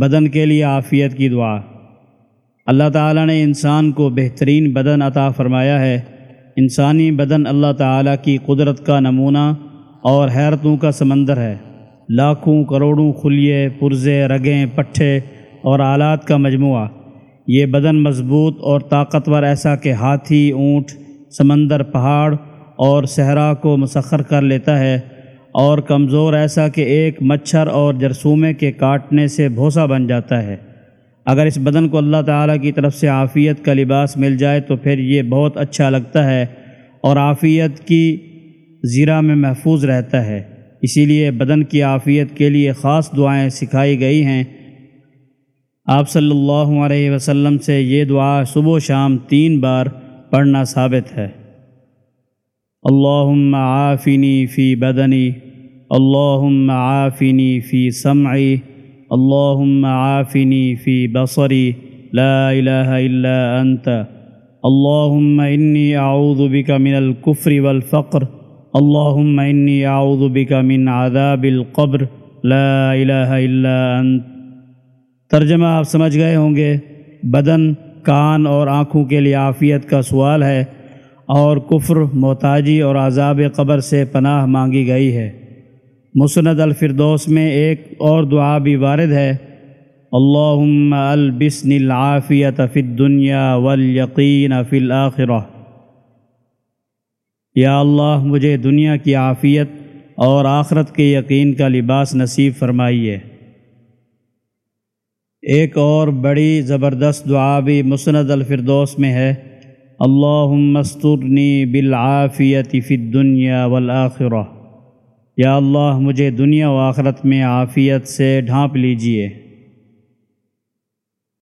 بدن کے لیے عافیت کی دعا۔ اللہ تعالیٰ نے انسان کو بہترین بدن عطا فرمایا ہے۔ انسانی بدن اللہ تعالیٰ کی قدرت کا نمونہ اور حیرتوں کا سمندر ہے۔ لاکھوں کروڑوں خلیے، پرزے، رگیں، پٹھے اور آلات کا مجموعہ۔ یہ بدن مضبوط اور طاقتور ایسا کہ ہاتھی، اونٹ، سمندر، پہاڑ اور صحرا کو مسخر کر لیتا ہے۔ اور کمزور ایسا کہ ایک مچھر اور جرسومے کے کاٹنے سے بھوسا بن جاتا ہے۔ اگر اس بدن کو اللہ تعالیٰ کی طرف سے عافیت کا لباس مل جائے تو پھر یہ بہت اچھا لگتا ہے اور عافیت کی زیرہ میں محفوظ رہتا ہے۔ اسی لیے بدن کی عافیت کے لیے خاص دعائیں سکھائی گئی ہیں۔ آپ صلی اللہ علیہ وسلم سے یہ دعا صبح و شام تین بار پڑھنا ثابت ہے۔ اللہم عافنی فی بدنی اللہم عافنی فی سمعی اللہم عافنی فی بصری لا الہ الا انت اللہم انی اعوذ بک من الكفر والفقر اللہم انی اعوذ بک من عذاب القبر، لا الہ الا انت ترجمہ آپ سمجھ گئے ہوں گے، بدن، کان اور آنکھوں کے لیے عافیت کا سوال ہے اور کفر، محتاجی اور عذاب قبر سے پناہ مانگی گئی ہے۔ مسند الفردوس میں ایک اور دعا بھی وارد ہے، اللہم البسن العافیت فی الدنیا والیقین فی الاخرہ۔ یا اللہ، مجھے دنیا کی عافیت اور آخرت کے یقین کا لباس نصیب فرمائیے۔ ایک اور بڑی زبردست دعا بھی مسند الفردوس میں ہے، اللہم استرنی بالعافیت فی الدنیا والآخرہ یا اللہ مجھے دنیا و آخرت میں عافیت سے ڈھانپ لیجیے